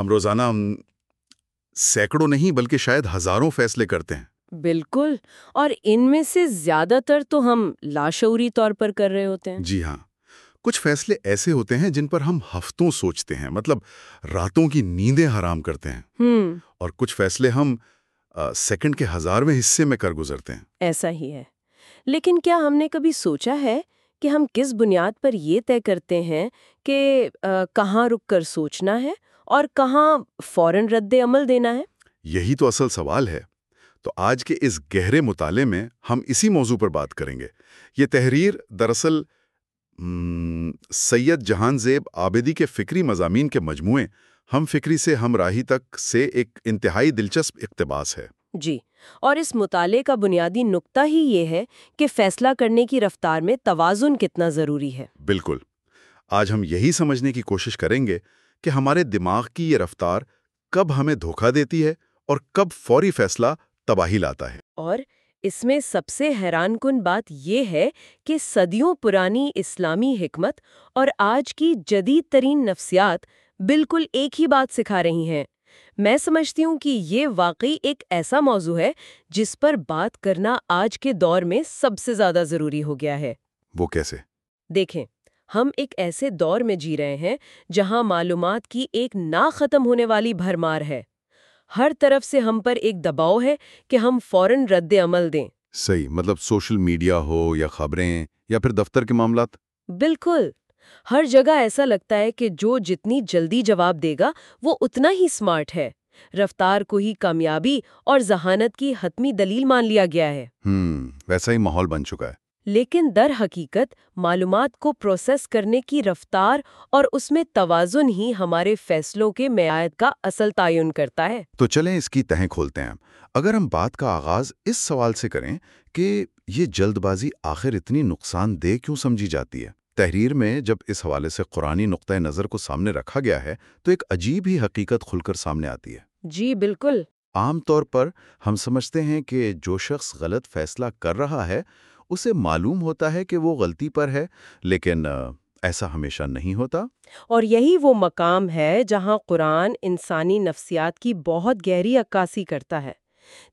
ہم روزانہ سینکڑوں نہیں بلکہ شاید ہزاروں فیصلے کرتے ہیں۔ بالکل اور ان میں سے زیادہ تر تو ہم لاشعوری طور پر کر رہے ہوتے ہیں۔ جی ہاں کچھ فیصلے ایسے ہوتے ہیں جن پر ہم ہفتوں سوچتے ہیں مطلب راتوں کی نیندیں حرام کرتے ہیں۔ اور کچھ فیصلے ہم آ، سیکنڈ کے ہزارویں حصے میں کر گزرتے ہیں۔ ایسا ہی ہے۔ لیکن کیا ہم نے کبھی سوچا ہے کہ ہم کس بنیاد پر یہ طے کرتے ہیں کہ آ، کہاں رک کر سوچنا ہے؟ اور کہاں فوراً رد عمل دینا ہے؟ یہی تو اصل سوال ہے۔ تو آج کے اس گہرے مطالعے میں ہم اسی موضوع پر بات کریں گے۔ یہ تحریر دراصل سید جہان زیب آبدی کے فکری مضامین کے مجموعے ہم فکری سے ہم راہی تک سے ایک انتہائی دلچسپ اقتباس ہے۔ جی اور اس مطالعے کا بنیادی نقطہ ہی یہ ہے کہ فیصلہ کرنے کی رفتار میں توازن کتنا ضروری ہے۔ بالکل۔ آج ہم یہی سمجھنے کی کوشش کریں گے کہ ہمارے دماغ کی یہ رفتار کب ہمیں دھوکہ دیتی ہے اور کب فوری فیصلہ تباہی لاتا ہے۔ اور اس میں سب سے حیران کن بات یہ ہے کہ صدیوں پرانی اسلامی حکمت اور آج کی جدید ترین نفسیات بالکل ایک ہی بات سکھا رہی ہیں۔ میں سمجھتی ہوں کہ یہ واقعی ایک ایسا موضوع ہے جس پر بات کرنا آج کے دور میں سب سے زیادہ ضروری ہو گیا ہے۔ وہ کیسے؟ دیکھیں۔ ہم ایک ایسے دور میں جی رہے ہیں جہاں معلومات کی ایک نہ ختم ہونے والی بھرمار ہے۔ ہر طرف سے ہم پر ایک دباؤ ہے کہ ہم فوراً رد عمل دیں۔ صحیح مطلب سوشل میڈیا ہو یا خبریں یا پھر دفتر کے معاملات۔ بالکل۔ ہر جگہ ایسا لگتا ہے کہ جو جتنی جلدی جواب دے گا وہ اتنا ہی سمارٹ ہے۔ رفتار کو ہی کامیابی اور ذہانت کی حتمی دلیل مان لیا گیا ہے۔ ہم ویسا ہی ماحول بن چکا ہے۔ لیکن در حقیقت معلومات کو پروسیس کرنے کی رفتار اور اس میں توازن ہی ہمارے فیصلوں کے معیار کا اصل تعین کرتا ہے۔ تو چلیں اس کی تہیں کھولتے ہیں۔ اگر ہم بات کا آغاز اس سوال سے کریں کہ یہ جلد بازی آخر اتنی نقصان دہ کیوں سمجھی جاتی ہے؟ تحریر میں جب اس حوالے سے قرآنی نقطۂ نظر کو سامنے رکھا گیا ہے تو ایک عجیب ہی حقیقت کھل کر سامنے آتی ہے۔ جی بالکل۔ عام طور پر ہم سمجھتے ہیں کہ جو شخص غلط فیصلہ کر رہا ہے اسے معلوم ہوتا ہے کہ وہ غلطی پر ہے لیکن ایسا ہمیشہ نہیں ہوتا۔ اور یہی وہ مقام ہے جہاں قرآن انسانی نفسیات کی بہت گہری عکاسی کرتا ہے۔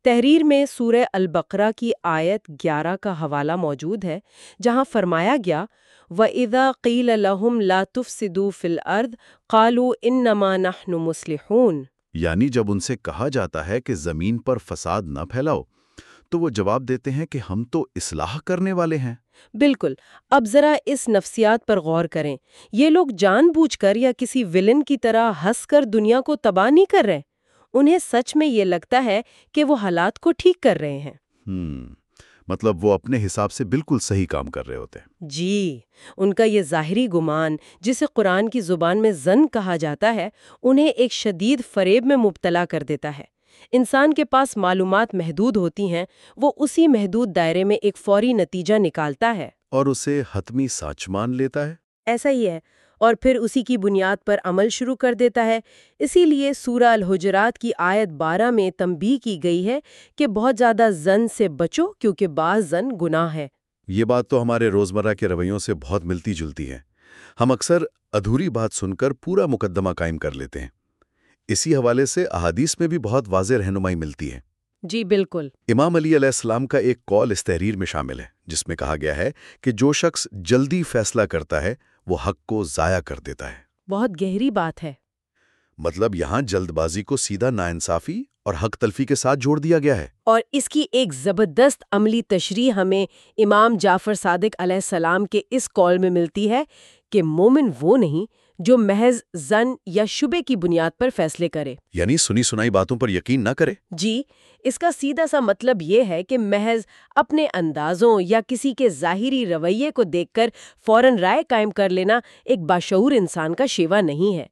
تحریر میں سورہ البقرہ کی آیت گیارہ کا حوالہ موجود ہے جہاں فرمایا گیا وَإِذَا قِيلَ لَهُمْ لَا تُفْسِدُوا فِي الْأَرْضِ قَالُوا إِنَّمَا نَحْنُ مُصْلِحُونَ یعنی جب ان سے کہا جاتا ہے کہ زمین پر فساد نہ پھیلاؤ۔ تو وہ جواب دیتے ہیں کہ ہم تو اصلاح کرنے والے ہیں۔ بالکل۔ اب ذرا اس نفسیات پر غور کریں۔ یہ لوگ جان بوجھ کر یا کسی ولن کی طرح ہنس کر دنیا کو تباہ نہیں کر رہے۔ انہیں سچ میں یہ لگتا ہے کہ وہ حالات کو ٹھیک کر رہے ہیں۔ ہم مطلب وہ اپنے حساب سے بالکل صحیح کام کر رہے ہوتے ہیں۔ جی۔ ان کا یہ ظاہری گمان جسے قرآن کی زبان میں زن کہا جاتا ہے انہیں ایک شدید فریب میں مبتلا کر دیتا ہے۔ انسان کے پاس معلومات محدود ہوتی ہیں وہ اسی محدود دائرے میں ایک فوری نتیجہ نکالتا ہے۔ اور اسے حتمی سچ مان لیتا ہے؟ ایسا ہی ہے اور پھر اسی کی بنیاد پر عمل شروع کر دیتا ہے۔ اسی لیے سورہ الحجرات کی آیت بارہ میں تنبیہ کی گئی ہے کہ بہت زیادہ زن سے بچو کیونکہ بعض زن گناہ ہے یہ بات تو ہمارے روزمرہ کے رویوں سے بہت ملتی جلتی ہے۔ ہم اکثر ادھوری بات سن کر پورا مقدمہ قائم کر لیتے ہیں۔ اسی حوالے سے احادیث میں بھی بہت واضح رہنمائی ملتی ہے۔ جی بالکل۔ امام علی علیہ السلام کا ایک کال اس تحریر میں شامل ہے جس میں کہا گیا ہے کہ جو شخص جلدی فیصلہ کرتا ہے وہ حق کو ضائع کر دیتا ہے۔ بہت گہری بات ہے۔ مطلب یہاں جلد بازی کو سیدھا ناانصافی اور حق تلفی کے ساتھ جوڑ دیا گیا ہے۔ اور اس کی ایک زبردست عملی تشریح ہمیں امام جعفر صادق علیہ السلام کے اس کال میں ملتی ہے کہ مومن وہ نہیں جو محض زن یا شبے کی بنیاد پر فیصلے کرے۔ یعنی سنی سنائی باتوں پر یقین نہ کرے؟ جی اس کا سیدھا سا مطلب یہ ہے کہ محض اپنے اندازوں یا کسی کے ظاہری رویے کو دیکھ کر فوراً رائے قائم کر لینا ایک باشعور انسان کا شیوا نہیں ہے۔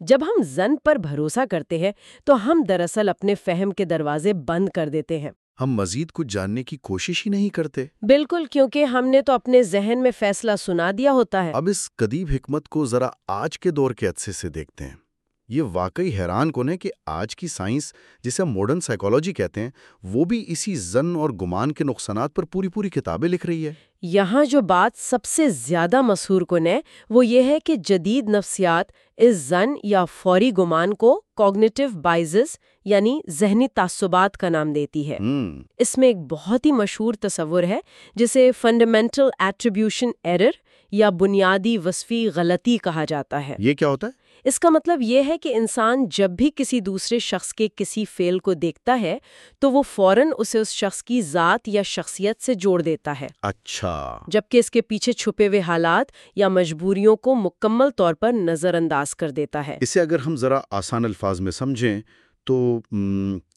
جب ہم زن پر بھروسہ کرتے ہیں تو ہم دراصل اپنے فہم کے دروازے بند کر دیتے ہیں۔ ہم مزید کچھ جاننے کی کوشش ہی نہیں کرتے۔ بالکل کیونکہ ہم نے تو اپنے ذہن میں فیصلہ سنا دیا ہوتا ہے۔ اب اس قدیب حکمت کو ذرا آج کے دور کے عدسے سے دیکھتے ہیں۔ یہ واقعی حیران کن ہے کہ آج کی سائنس جسے ہم ماڈرن سائیکالوجی کہتے ہیں وہ بھی اسی زن اور گمان کے نقصانات پر پوری پوری کتابیں لکھ رہی ہے۔ یہاں جو بات سب سے زیادہ مسحور کن ہے وہ یہ ہے کہ جدید نفسیات اس زن یا فوری گمان کو کوگنیٹو بائزز یعنی ذہنی تعصبات کا نام دیتی ہے۔ ہم اس میں ایک بہت ہی مشہور تصور ہے جسے فنڈامنٹل ایٹریبیوشن ایرر یا بنیادی وصفی غلطی کہا جاتا ہے۔ یہ کیا ہوتا ہے؟ اس کا مطلب یہ ہے کہ انسان جب بھی کسی دوسرے شخص کے کسی فعل کو دیکھتا ہے تو وہ فوراً اسے اس شخص کی ذات یا شخصیت سے جوڑ دیتا ہے۔ اچھا۔ جبکہ اس کے پیچھے چھپے ہوئے حالات یا مجبوریوں کو مکمل طور پر نظر انداز کر دیتا ہے۔ اسے اگر ہم ذرا آسان الفاظ میں سمجھیں تو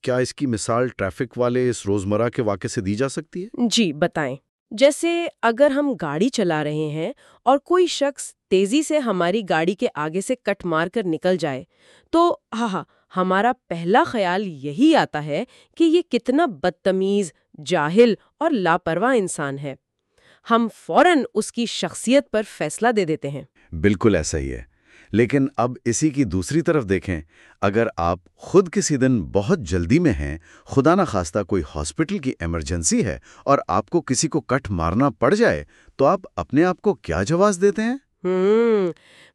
کیا اس کی مثال ٹریفک والے اس روزمرہ کے واقعے سے دی جا سکتی ہے؟ جی بتائیں۔ جیسے اگر ہم گاڑی چلا رہے ہیں اور کوئی شخص تیزی سے ہماری گاڑی کے آگے سے کٹ مار کر نکل جائے، تو ہاں, ہاں ہمارا پہلا خیال یہی آتا ہے کہ یہ کتنا بدتمیز، جاہل اور لاپرواہ انسان ہے۔ ہم فوراً اس کی شخصیت پر فیصلہ دے دیتے ہیں۔ بالکل ایسا ہی ہے۔ لیکن اب اسی کی دوسری طرف دیکھیں اگر آپ خود کسی دن بہت جلدی میں ہیں خدا نہ خواستہ کوئی ہاسپٹل کی ایمرجنسی ہے اور آپ کو کسی کو کٹ مارنا پڑ جائے تو آپ اپنے آپ کو کیا جواز دیتے ہیں؟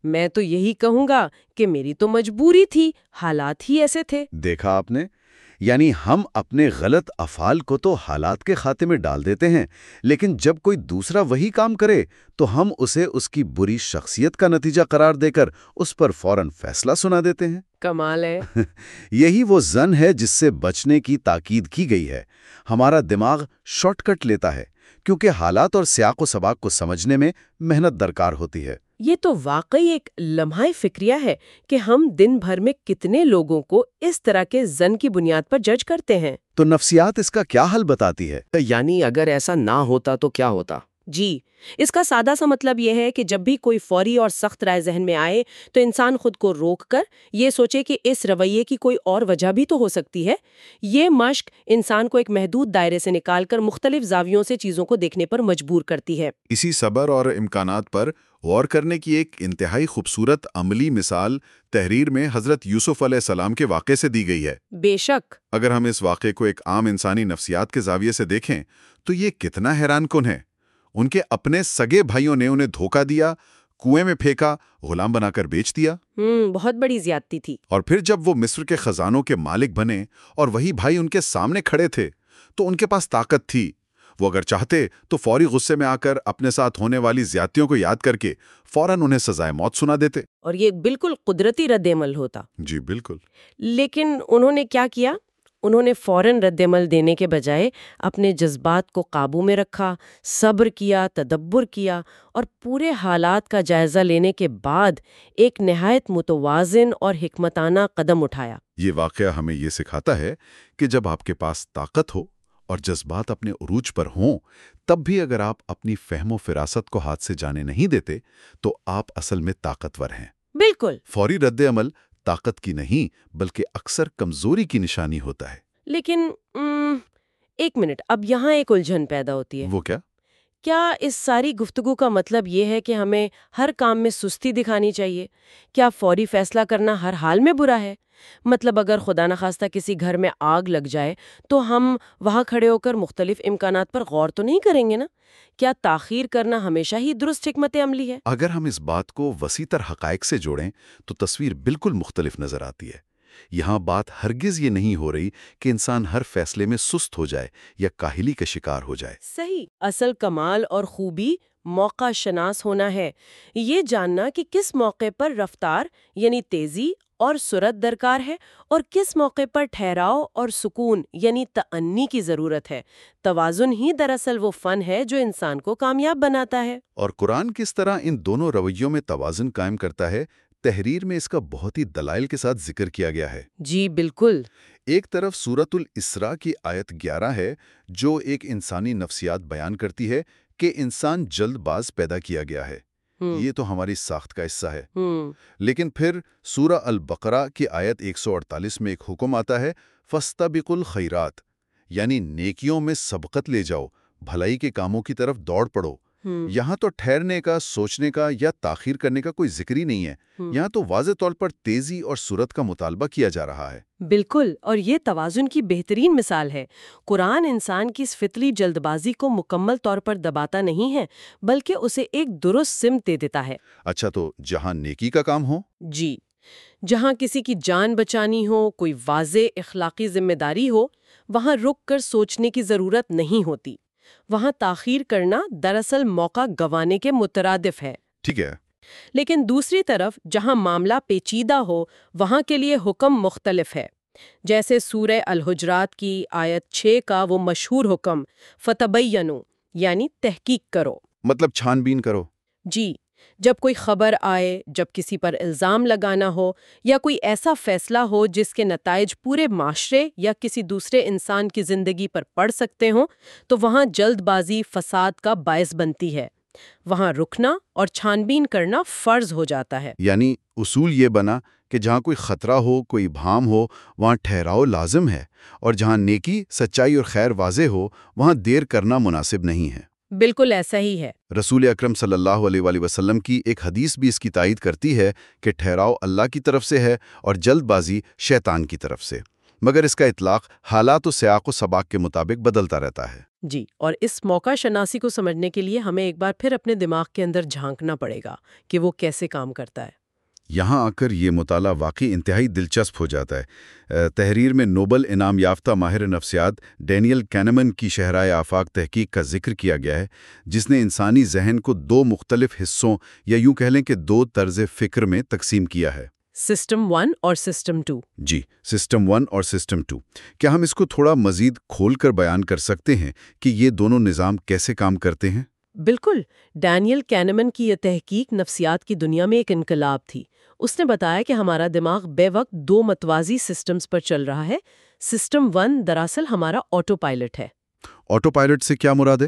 میں تو یہی کہوں گا کہ میری تو مجبوری تھی حالات ہی ایسے تھے۔ دیکھا آپ نے؟ یعنی ہم اپنے غلط افعال کو تو حالات کے خاتے میں ڈال دیتے ہیں لیکن جب کوئی دوسرا وہی کام کرے تو ہم اسے اس کی بری شخصیت کا نتیجہ قرار دے کر اس پر فوراً فیصلہ سنا دیتے ہیں۔ کمال ہے۔ یہی وہ زن ہے جس سے بچنے کی تاکید کی گئی ہے۔ ہمارا دماغ شارٹ کٹ لیتا ہے کیونکہ حالات اور سیاق و سباق کو سمجھنے میں محنت درکار ہوتی ہے۔ یہ تو واقعی ایک لمحہ فکریہ ہے کہ ہم دن بھر میں کتنے لوگوں کو اس طرح کے زن کی بنیاد پر جج کرتے ہیں۔ تو نفسیات اس کا کیا حل بتاتی ہے؟ یعنی اگر ایسا نہ ہوتا تو کیا ہوتا؟ جی اس کا سادہ سا مطلب یہ ہے کہ جب بھی کوئی فوری اور سخت رائے ذہن میں آئے تو انسان خود کو روک کر یہ سوچے کہ اس رویے کی کوئی اور وجہ بھی تو ہو سکتی ہے۔ یہ مشق انسان کو ایک محدود دائرے سے نکال کر مختلف زاویوں سے چیزوں کو دیکھنے پر مجبور کرتی ہے۔ اسی صبر اور امکانات پر غور کرنے کی ایک انتہائی خوبصورت عملی مثال تحریر میں حضرت یوسف علیہ السلام کے واقعے سے دی گئی ہے۔ بے شک۔ اگر ہم اس واقعے کو ایک عام انسانی نفسیات کے زاویے سے دیکھیں تو یہ کتنا حیران کن ہے۔ ان کے اپنے سگے بھائیوں نے انہیں دھوکہ دیا کنویں میں پھینکا غلام بنا کر بیچ دیا۔ ہوں بہت بڑی زیادتی تھی۔ اور پھر جب وہ مصر کے خزانوں کے مالک بنے اور وہی بھائی ان کے سامنے کھڑے تھے تو ان کے پاس طاقت تھی۔ وہ اگر چاہتے تو فوری غصے میں آ کر اپنے ساتھ ہونے والی زیادتیوں کو یاد کر کے فوراً انہیں سزائے موت سنا دیتے۔ اور یہ بالکل قدرتی رد عمل ہوتا۔ جی بالکل۔ لیکن انہوں نے کیا کیا؟ انہوں نے فوراً رد عمل دینے کے بجائے اپنے جذبات کو قابو میں رکھا صبر کیا تدبر کیا اور پورے حالات کا جائزہ لینے کے بعد ایک نہایت متوازن اور حکمتانہ قدم اٹھایا۔ یہ واقعہ ہمیں یہ سکھاتا ہے کہ جب آپ کے پاس طاقت ہو اور جذبات اپنے عروج پر ہوں تب بھی اگر آپ اپنی فہم و فراست کو ہاتھ سے جانے نہیں دیتے تو آپ اصل میں طاقتور ہیں۔ بالکل۔ فوری رد عمل طاقت کی نہیں بلکہ اکثر کمزوری کی نشانی ہوتا ہے۔ لیکن ایک منٹ اب یہاں ایک الجھن پیدا ہوتی ہے۔ وہ کیا؟ کیا اس ساری گفتگو کا مطلب یہ ہے کہ ہمیں ہر کام میں سستی دکھانی چاہیے؟ کیا فوری فیصلہ کرنا ہر حال میں برا ہے؟ مطلب اگر خدا نخواستہ کسی گھر میں آگ لگ جائے تو ہم وہاں کھڑے ہو کر مختلف امکانات پر غور تو نہیں کریں گے نا؟ کیا تاخیر کرنا ہمیشہ ہی درست حکمت عملی ہے؟ اگر ہم اس بات کو وسیع تر حقائق سے جوڑیں تو تصویر بالکل مختلف نظر آتی ہے۔ یہاں بات ہرگز یہ نہیں ہو رہی کہ انسان ہر فیصلے میں سست ہو جائے یا کاہلی کا شکار ہو جائے۔ صحیح اصل کمال اور خوبی موقع شناس ہونا ہے۔ یہ جاننا کہ کس موقع پر رفتار یعنی تیزی اور سرعت درکار ہے اور کس موقع پر ٹھہراؤ اور سکون یعنی تعنی کی ضرورت ہے۔ توازن ہی دراصل وہ فن ہے جو انسان کو کامیاب بناتا ہے۔ اور قرآن کس طرح ان دونوں رویوں میں توازن قائم کرتا ہے تحریر میں اس کا بہت ہی دلائل کے ساتھ ذکر کیا گیا ہے۔ جی بالکل۔ ایک طرف سورت الاسراء کی آیت گیارہ ہے جو ایک انسانی نفسیات بیان کرتی ہے کہ انسان جلد باز پیدا کیا گیا ہے۔ یہ تو ہماری ساخت کا حصہ ہے۔ لیکن پھر سورہ البقرہ کی آیت 148 میں ایک حکم آتا ہے فستبق الخیرات یعنی نیکیوں میں سبقت لے جاؤ بھلائی کے کاموں کی طرف دوڑ پڑو۔ یہاں تو ٹھہرنے کا سوچنے کا یا تاخیر کرنے کا کوئی ذکر ہی نہیں ہے۔ یہاں تو واضح طور پر تیزی اور صورت کا مطالبہ کیا جا رہا ہے۔ بالکل اور یہ توازن کی بہترین مثال ہے۔ قرآن انسان کی اس فطری جلد بازی کو مکمل طور پر دباتا نہیں ہے بلکہ اسے ایک درست سمت دے دیتا ہے۔ اچھا تو جہاں نیکی کا کام ہو؟ جی جہاں کسی کی جان بچانی ہو کوئی واضح اخلاقی ذمہ داری ہو وہاں رک کر سوچنے کی ضرورت نہیں ہوتی۔ وہاں تاخیر کرنا دراصل موقع گوانے کے مترادف ہے۔ ٹھیک ہے۔ لیکن دوسری طرف جہاں معاملہ پیچیدہ ہو وہاں کے لیے حکم مختلف ہے۔ جیسے سورہ الحجرات کی آیت 6 کا وہ مشہور حکم فتبینو یعنی تحقیق کرو۔ مطلب چھان بین کرو۔ جی جب کوئی خبر آئے، جب کسی پر الزام لگانا ہو یا کوئی ایسا فیصلہ ہو جس کے نتائج پورے معاشرے یا کسی دوسرے انسان کی زندگی پر پڑ سکتے ہوں، تو وہاں جلد بازی فساد کا باعث بنتی ہے۔ وہاں رکنا اور چھان بین کرنا فرض ہو جاتا ہے۔ یعنی اصول یہ بنا کہ جہاں کوئی خطرہ ہو، کوئی بھام ہو، وہاں ٹھہراؤ لازم ہے، اور جہاں نیکی، سچائی اور خیر واضح ہو، وہاں دیر کرنا مناسب نہیں ہے۔ بالکل ایسا ہی ہے۔ رسول اکرم صلی اللہ علیہ وآلہ وسلم کی ایک حدیث بھی اس کی تائید کرتی ہے کہ ٹھہراؤ اللہ کی طرف سے ہے اور جلد بازی شیطان کی طرف سے۔ مگر اس کا اطلاق حالات و سیاق و سباق کے مطابق بدلتا رہتا ہے۔ جی اور اس موقع شناسی کو سمجھنے کے لیے ہمیں ایک بار پھر اپنے دماغ کے اندر جھانکنا پڑے گا کہ وہ کیسے کام کرتا ہے۔ یہاں آ کر یہ مطالعہ واقعی انتہائی دلچسپ ہو جاتا ہے۔ تحریر میں نوبل انعام یافتہ ماہر نفسیات ڈینیل کینمن کی شہرائے آفاق تحقیق کا ذکر کیا گیا ہے جس نے انسانی ذہن کو دو مختلف حصوں یا یوں کہہ لیں کہ دو طرز فکر میں تقسیم کیا ہے۔ سسٹم ون اور سسٹم ٹو۔ جی سسٹم ون اور سسٹم ٹو۔ کیا ہم اس کو تھوڑا مزید کھول کر بیان کر سکتے ہیں کہ یہ دونوں نظام کیسے کام کرتے ہیں؟ بالکل ڈینیل کینمن کی یہ تحقیق نفسیات کی دنیا میں ایک انقلاب تھی۔ اس نے بتایا کہ ہمارا دماغ بے وقت دو متوازی سسٹمز پر چل رہا ہے۔ سسٹم ون دراصل ہمارا آٹو پائلٹ ہے۔ آٹو پائلٹ سے کیا مراد ہے؟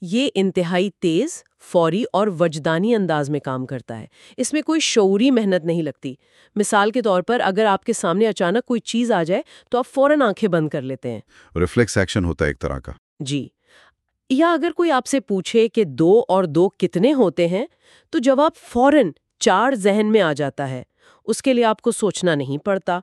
یہ انتہائی تیز فوری اور وجدانی انداز میں کام کرتا ہے۔ اس میں کوئی شعوری محنت نہیں لگتی۔ مثال کے طور پر اگر آپ کے سامنے اچانک کوئی چیز آ جائے تو آپ فوراً آنکھیں بند کر لیتے ہیں۔ ریفلیکس ایکشن ہوتا ہے ایک طرح کا۔ جی۔ یا اگر کوئی آپ سے پوچھے کہ دو اور دو کتنے ہوتے ہیں تو جواب فوراً چار ذہن میں آ جاتا ہے۔ اس کے لیے آپ کو سوچنا نہیں پڑتا۔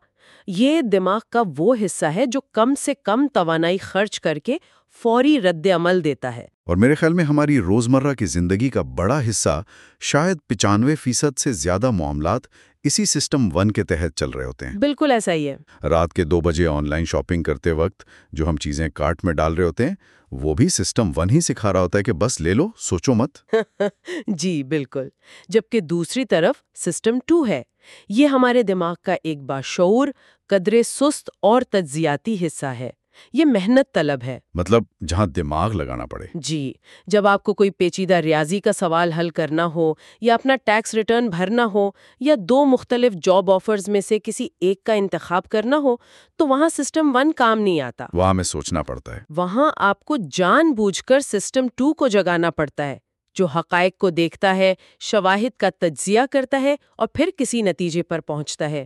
یہ دماغ کا وہ حصہ ہے جو کم سے کم توانائی خرچ کر کے فوری رد عمل دیتا ہے۔ اور میرے خیال میں ہماری روزمرہ کی زندگی کا بڑا حصہ شاید پچانوے فیصد سے زیادہ معاملات اسی سسٹم ون کے تحت چل رہے ہوتے ہیں۔ بالکل ایسا ہی ہے۔ رات کے دو بجے آن لائن شاپنگ کرتے وقت جو ہم چیزیں کارٹ میں ڈال رہے ہوتے ہیں وہ بھی سسٹم ون ہی سکھا رہا ہوتا ہے کہ بس لے لو، سوچو مت۔ جی بالکل۔ جبکہ دوسری طرف سسٹم ٹو ہے۔ یہ ہمارے دماغ کا ایک باشعور، قدرے سست اور تجزیاتی حصہ ہے۔ یہ محنت طلب ہے۔ مطلب جہاں دماغ لگانا پڑے۔ جی جب آپ کو کوئی پیچیدہ ریاضی کا سوال حل کرنا ہو یا اپنا ٹیکس ریٹرن بھرنا ہو یا دو مختلف جاب آفرز میں سے کسی ایک کا انتخاب کرنا ہو تو وہاں سسٹم ون کام نہیں آتا۔ وہاں میں سوچنا پڑتا ہے۔ وہاں آپ کو جان بوجھ کر سسٹم ٹو کو جگانا پڑتا ہے جو حقائق کو دیکھتا ہے شواہد کا تجزیہ کرتا ہے اور پھر کسی نتیجے پر پہنچتا ہے۔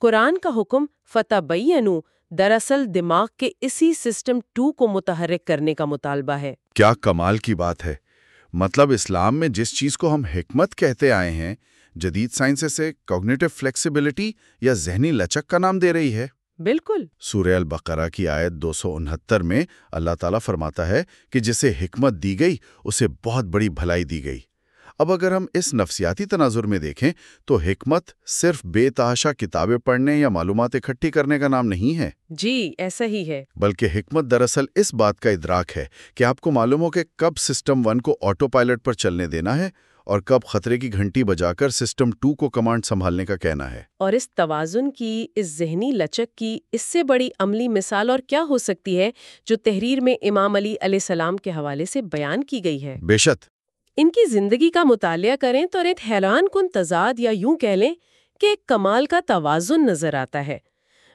قرآن کا حکم فتح بینو دراصل دماغ کے اسی سسٹم ٹو کو متحرک کرنے کا مطالبہ ہے۔ کیا کمال کی بات ہے۔ مطلب اسلام میں جس چیز کو ہم حکمت کہتے آئے ہیں جدید سائنس سے کوگنیٹو فلیکسیبلٹی یا ذہنی لچک کا نام دے رہی ہے۔ بالکل۔ سورہ البقرہ کی آیت دو سو انہتر میں اللہ تعالیٰ فرماتا ہے کہ جسے حکمت دی گئی اسے بہت بڑی بھلائی دی گئی۔ اب اگر ہم اس نفسیاتی تناظر میں دیکھیں تو حکمت صرف بے تحاشا کتابیں پڑھنے یا معلومات اکٹھی کرنے کا نام نہیں ہے۔ جی ایسا ہی ہے۔ بلکہ حکمت دراصل اس بات کا ادراک ہے کہ آپ کو معلوم ہو کہ کب سسٹم ون کو آٹو پائلٹ پر چلنے دینا ہے اور کب خطرے کی گھنٹی بجا کر سسٹم ٹو کو کمانڈ سنبھالنے کا کہنا ہے۔ اور اس توازن کی اس ذہنی لچک کی اس سے بڑی عملی مثال اور کیا ہو سکتی ہے جو تحریر میں امام علی علیہ السلام کے حوالے سے بیان کی گئی ہے؟ بے شک۔ ان کی زندگی کا مطالعہ کریں تو ایک حیران کن تضاد یا یوں کہہ لیں کہ ایک کمال کا توازن نظر آتا ہے۔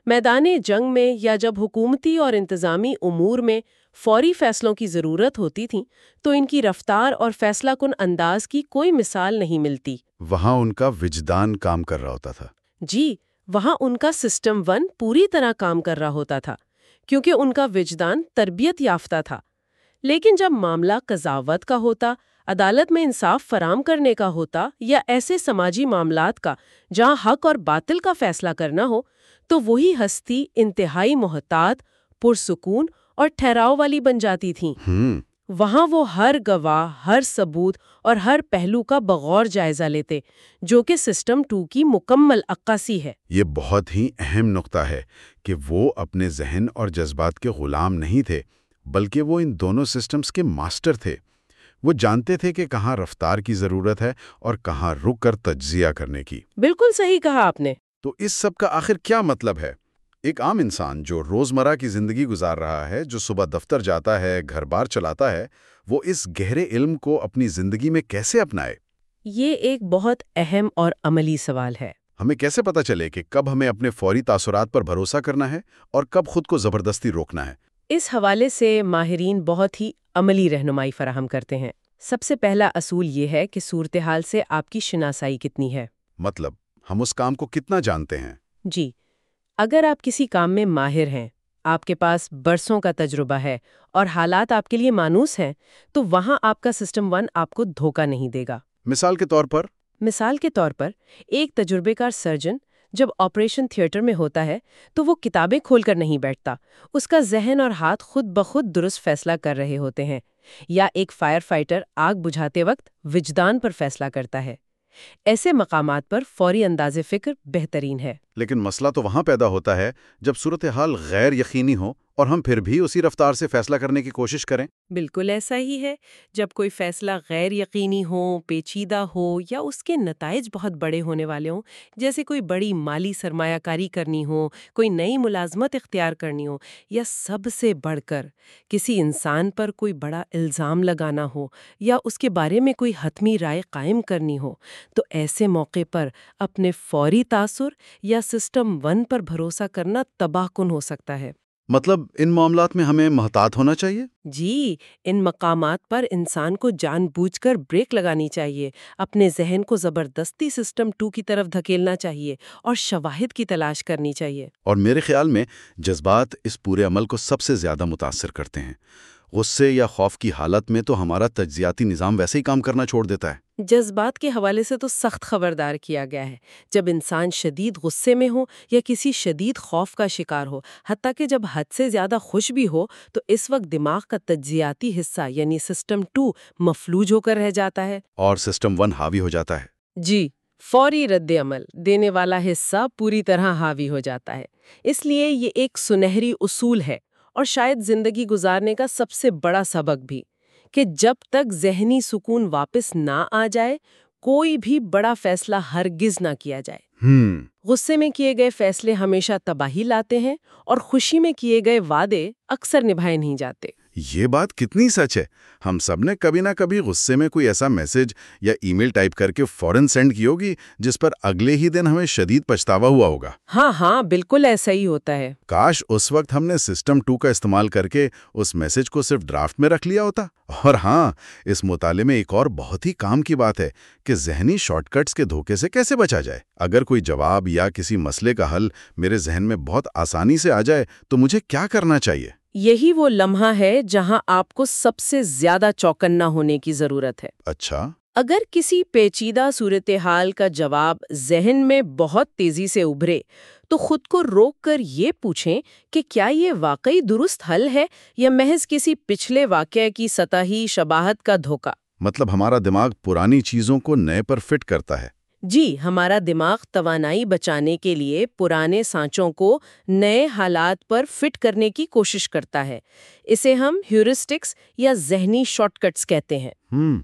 میدان جنگ میں یا جب حکومتی اور انتظامی امور میں فوری فیصلوں کی ضرورت ہوتی تھی تو ان کی رفتار اور فیصلہ کن انداز کی کوئی مثال نہیں ملتی۔ وہاں ان کا وجدان کام کر رہا ہوتا تھا۔ جی وہاں ان کا سسٹم ون پوری طرح کام کر رہا ہوتا تھا کیونکہ ان کا وجدان تربیت یافتہ تھا۔ لیکن جب معاملہ قضاوت کا ہوتا عدالت میں انصاف فراہم کرنے کا ہوتا یا ایسے سماجی معاملات کا جہاں حق اور باطل کا فیصلہ کرنا ہو تو وہی ہستی انتہائی محتاط پرسکون اور ٹھہراؤ والی بن جاتی تھیں۔ وہاں وہ ہر گواہ ہر ثبوت اور ہر پہلو کا بغور جائزہ لیتے جو کہ سسٹم ٹو کی مکمل عکاسی ہے۔ یہ بہت ہی اہم نقطہ ہے کہ وہ اپنے ذہن اور جذبات کے غلام نہیں تھے بلکہ وہ ان دونوں سسٹمز کے ماسٹر تھے۔ وہ جانتے تھے کہ کہاں رفتار کی ضرورت ہے اور کہاں رک کر تجزیہ کرنے کی۔ بالکل صحیح کہا آپ نے۔ تو اس سب کا آخر کیا مطلب ہے؟ ایک عام انسان جو روزمرہ کی زندگی گزار رہا ہے جو صبح دفتر جاتا ہے گھر بار چلاتا ہے وہ اس گہرے علم کو اپنی زندگی میں کیسے اپنائے؟ یہ ایک بہت اہم اور عملی سوال ہے۔ ہمیں کیسے پتہ چلے کہ کب ہمیں اپنے فوری تاثرات پر بھروسہ کرنا ہے اور کب خود کو زبردستی روکنا ہے؟ اس حوالے سے ماہرین بہت ہی عملی رہنمائی فراہم کرتے ہیں۔ سب سے پہلا اصول یہ ہے کہ صورتحال سے آپ کی شناسائی کتنی ہے۔ مطلب ہم اس کام کو کتنا جانتے ہیں؟ جی اگر آپ کسی کام میں ماہر ہیں آپ کے پاس برسوں کا تجربہ ہے اور حالات آپ کے لیے مانوس ہیں تو وہاں آپ کا سسٹم ون آپ کو دھوکہ نہیں دے گا۔ مثال کے طور پر؟ مثال کے طور پر ایک تجربے کار سرجن جب آپریشن تھیٹر میں ہوتا ہے تو وہ کتابیں کھول کر نہیں بیٹھتا۔ اس کا ذہن اور ہاتھ خود بخود درست فیصلہ کر رہے ہوتے ہیں۔ یا ایک فائر فائٹر آگ بجھاتے وقت وجدان پر فیصلہ کرتا ہے۔ ایسے مقامات پر فوری انداز فکر بہترین ہے۔ لیکن مسئلہ تو وہاں پیدا ہوتا ہے جب صورتحال غیر یقینی ہو اور ہم پھر بھی اسی رفتار سے فیصلہ کرنے کی کوشش کریں۔ بالکل ایسا ہی ہے۔ جب کوئی فیصلہ غیر یقینی ہو، پیچیدہ ہو یا اس کے نتائج بہت بڑے ہونے والے ہوں، جیسے کوئی بڑی مالی سرمایہ کاری کرنی ہو، کوئی نئی ملازمت اختیار کرنی ہو یا سب سے بڑھ کر کسی انسان پر کوئی بڑا الزام لگانا ہو یا اس کے بارے میں کوئی حتمی رائے قائم کرنی ہو، تو ایسے موقع پر اپنے فوری تاثر یا سسٹم ون پر بھروسہ کرنا تباہ کن ہو سکتا ہے۔ مطلب ان معاملات میں ہمیں محتاط ہونا چاہیے؟ جی ان مقامات پر انسان کو جان بوجھ کر بریک لگانی چاہیے اپنے ذہن کو زبردستی سسٹم ٹو کی طرف دھکیلنا چاہیے اور شواہد کی تلاش کرنی چاہیے۔ اور میرے خیال میں جذبات اس پورے عمل کو سب سے زیادہ متاثر کرتے ہیں۔ غصے یا خوف کی حالت میں تو ہمارا تجزیاتی نظام ویسے ہی کام کرنا چھوڑ دیتا ہے۔ جذبات کے حوالے سے تو سخت خبردار کیا گیا ہے۔ جب انسان شدید غصے میں ہو یا کسی شدید خوف کا شکار ہو حتیٰ کہ جب حد سے زیادہ خوش بھی ہو تو اس وقت دماغ کا تجزیاتی حصہ یعنی سسٹم ٹو مفلوج ہو کر رہ جاتا ہے۔ اور سسٹم ون حاوی ہو جاتا ہے۔ جی فوری رد عمل دینے والا حصہ پوری طرح حاوی ہو جاتا ہے۔ اس لیے یہ ایک سنہری اصول ہے۔ اور شاید زندگی گزارنے کا سب سے بڑا سبق بھی کہ جب تک ذہنی سکون واپس نہ آ جائے کوئی بھی بڑا فیصلہ ہرگز نہ کیا جائے۔ ہم غصے میں کیے گئے فیصلے ہمیشہ تباہی لاتے ہیں اور خوشی میں کیے گئے وعدے اکثر نبھائے نہیں جاتے۔ یہ بات کتنی سچ ہے۔ ہم سب نے کبھی نہ کبھی غصے میں کوئی ایسا میسج یا ای میل ٹائپ کر کے فوراً سینڈ کی ہوگی جس پر اگلے ہی دن ہمیں شدید پچھتاوا ہوا ہوگا۔ ہاں ہاں بالکل ایسا ہی ہوتا ہے۔ کاش اس وقت ہم نے سسٹم ٹو کا استعمال کر کے اس میسج کو صرف ڈرافٹ میں رکھ لیا ہوتا۔ اور ہاں اس مطالعے میں ایک اور بہت ہی کام کی بات ہے کہ ذہنی شارٹ کٹس کے دھوکے سے کیسے بچا جائے۔ اگر کوئی جواب یا کسی مسئلے کا حل میرے ذہن میں بہت آسانی سے آ جائے تو مجھے کیا کرنا چاہیے؟ یہی وہ لمحہ ہے جہاں آپ کو سب سے زیادہ چوکن نہ ہونے کی ضرورت ہے۔ اچھا۔ اگر کسی پیچیدہ صورتحال کا جواب ذہن میں بہت تیزی سے ابھرے تو خود کو روک کر یہ پوچھیں کہ کیا یہ واقعی درست حل ہے یا محض کسی پچھلے واقعہ کی سطحی شباہت کا دھوکہ۔ مطلب ہمارا دماغ پرانی چیزوں کو نئے پر فٹ کرتا ہے۔ جی ہمارا دماغ توانائی بچانے کے لیے پرانے سانچوں کو نئے حالات پر فٹ کرنے کی کوشش کرتا ہے۔ اسے ہم ہیورسٹکس یا ذہنی شارٹ کٹس کہتے ہیں۔ ہم۔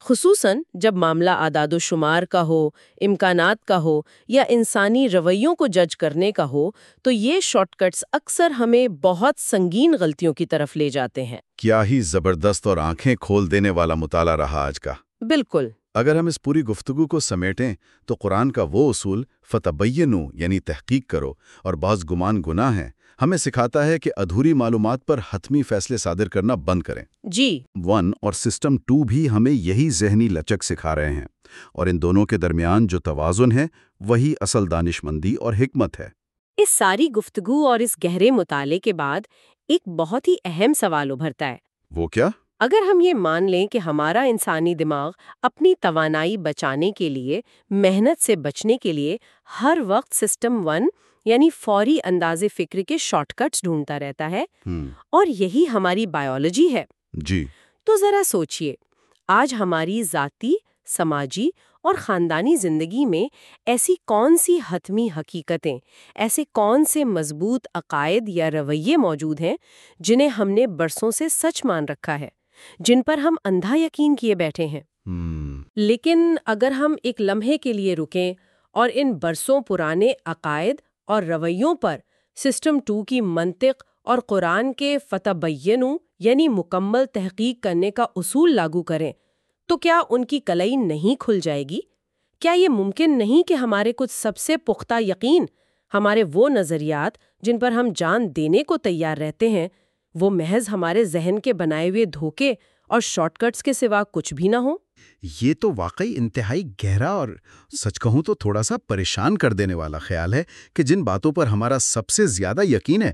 خصوصاً جب معاملہ اعداد و شمار کا ہو امکانات کا ہو یا انسانی رویوں کو جج کرنے کا ہو تو یہ شارٹ کٹس اکثر ہمیں بہت سنگین غلطیوں کی طرف لے جاتے ہیں۔ کیا ہی زبردست اور آنکھیں کھول دینے والا مطالعہ رہا آج کا۔ بالکل۔ اگر ہم اس پوری گفتگو کو سمیٹیں تو قرآن کا وہ اصول فتبینو یعنی تحقیق کرو اور بعض گمان گناہ ہیں۔ ہمیں سکھاتا ہے کہ ادھوری معلومات پر حتمی فیصلے صادر کرنا بند کریں۔ جی۔ ون اور سسٹم ٹو بھی ہمیں یہی ذہنی لچک سکھا رہے ہیں اور ان دونوں کے درمیان جو توازن ہے وہی اصل دانش مندی اور حکمت ہے۔ اس ساری گفتگو اور اس گہرے مطالعے کے بعد ایک بہت ہی اہم سوال ابھرتا ہے۔ وہ کیا؟ اگر ہم یہ مان لیں کہ ہمارا انسانی دماغ اپنی توانائی بچانے کے لیے محنت سے بچنے کے لیے ہر وقت سسٹم ون یعنی فوری انداز فکر کے شارٹ کٹس ڈھونڈتا رہتا ہے ہم، اور یہی ہماری بایولوجی ہے۔ جی۔ تو ذرا سوچئے آج ہماری ذاتی سماجی اور خاندانی زندگی میں ایسی کون سی حتمی حقیقتیں ایسے کون سے مضبوط عقائد یا رویے موجود ہیں جنہیں ہم نے برسوں سے سچ مان رکھا ہے؟ جن پر ہم اندھا یقین کیے بیٹھے ہیں۔ لیکن اگر ہم ایک لمحے کے لیے رکیں اور ان برسوں پرانے عقائد اور رویوں پر سسٹم ٹو کی منطق اور قرآن کے فتبینو یعنی مکمل تحقیق کرنے کا اصول لاگو کریں تو کیا ان کی کلئی نہیں کھل جائے گی؟ کیا یہ ممکن نہیں کہ ہمارے کچھ سب سے پختہ یقین ہمارے وہ نظریات جن پر ہم جان دینے کو تیار رہتے ہیں وہ محض ہمارے ذہن کے بنائے ہوئے دھوکے اور شارٹ کٹس کے سوا کچھ بھی نہ ہوں؟ یہ تو واقعی انتہائی گہرا اور سچ کہوں تو تھوڑا سا پریشان کر دینے والا خیال ہے کہ جن باتوں پر ہمارا سب سے زیادہ یقین ہے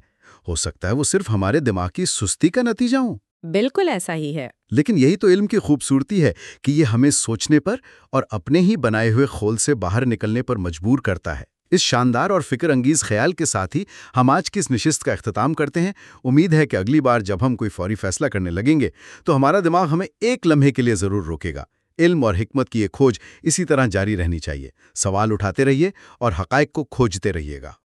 ہو سکتا ہے وہ صرف ہمارے دماغ کی سستی کا نتیجہ ہوں۔ بالکل ایسا ہی ہے۔ لیکن یہی تو علم کی خوبصورتی ہے کہ یہ ہمیں سوچنے پر اور اپنے ہی بنائے ہوئے خول سے باہر نکلنے پر مجبور کرتا ہے۔ اس شاندار اور فکر انگیز خیال کے ساتھ ہی ہم آج کی اس نشست کا اختتام کرتے ہیں۔ امید ہے کہ اگلی بار جب ہم کوئی فوری فیصلہ کرنے لگیں گے تو ہمارا دماغ ہمیں ایک لمحے کے لیے ضرور روکے گا۔ علم اور حکمت کی یہ کھوج اسی طرح جاری رہنی چاہیے۔ سوال اٹھاتے رہیے اور حقائق کو کھوجتے رہیے گا۔